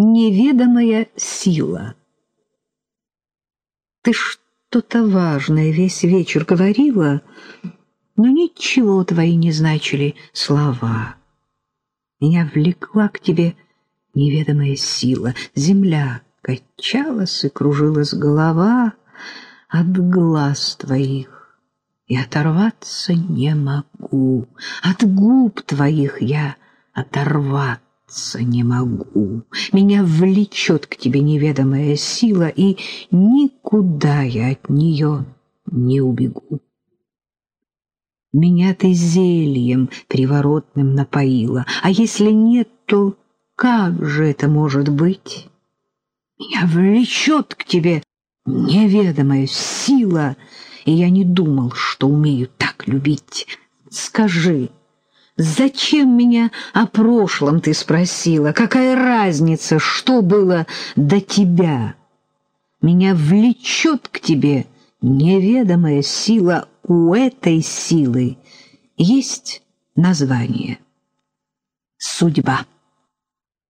неведомая сила. Ты что-то важное весь вечер говорила, но ничего твои не значили слова. Меня влекла к тебе неведомая сила. Земля качалась и кружилась голова от глаз твоих. И оторваться не могу. От губ твоих я оторваться не могу. Меня влечет к тебе неведомая сила, и никуда я от нее не убегу. Меня ты зельем приворотным напоила, а если нет, то как же это может быть? Меня влечет к тебе неведомая сила, и я не думал, что умею так любить. Скажи, зачем меня о прошлом ты спросила? Какая разница, что было до тебя? Меня влечет к тебе неведомая сила. У этой силы есть название — судьба.